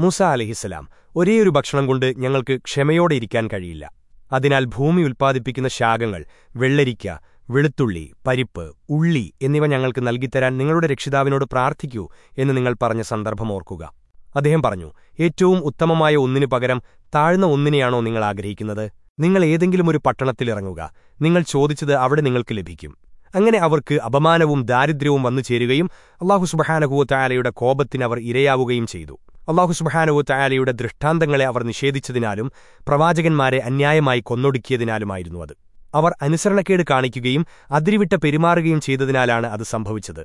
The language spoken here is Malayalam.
മൂസ അലഹിസലാം ഒരേയൊരു ഭക്ഷണം കൊണ്ട് ഞങ്ങൾക്ക് ക്ഷമയോടെ ഇരിക്കാൻ കഴിയില്ല. അതിനാൽ ഭൂമി ഉൽപ്പാദിപ്പിക്കുന്ന ശാഖങ്ങൾ വെള്ളരിക്ക വെളുത്തുള്ളി പരിപ്പ് ഉള്ളി എന്നിവ ഞങ്ങൾക്ക് നൽകിത്തരാൻ നിങ്ങളുടെ രക്ഷിതാവിനോട് പ്രാർത്ഥിക്കൂ എന്ന് നിങ്ങൾ പറഞ്ഞ സന്ദർഭം ഓർക്കുക. അദ്ദേഹം പറഞ്ഞു ഏറ്റവും ഉത്തമമായ ഒന്നിനു പകരം താഴ്ന്ന ഒന്നിനെയാണോ നിങ്ങൾ ആഗ്രഹിക്കുന്നത്? നിങ്ങൾ ഏതെങ്കിലും ഒരു പട്ടണത്തിലിറങ്ങുക നിങ്ങൾ ചോദിച്ചത് അവിടെ നിങ്ങൾക്ക് ലഭിക്കും. അങ്ങനെ അവർക്ക് അപമാനവും ദാരിദ്ര്യവും വന്നു ചേരുകയും അള്ളാഹു സുബഹാനഹുവത്തായാലയുടെ കോപത്തിന് അവർ ഇരയാവുകയും ചെയ്തു. അള്ളാഹു സുബഹാനഹുവത്തായാലയുടെ ദൃഷ്ടാന്തങ്ങളെ അവർ നിഷേധിച്ചതിനാലും പ്രവാചകന്മാരെ അന്യായമായി കൊന്നൊടുക്കിയതിനാലുമായിരുന്നു അത്. അവർ അനുസരണക്കേട് കാണിക്കുകയും അതിരിവിട്ട പെരുമാറുകയും ചെയ്തതിനാലാണ് അത് സംഭവിച്ചത്.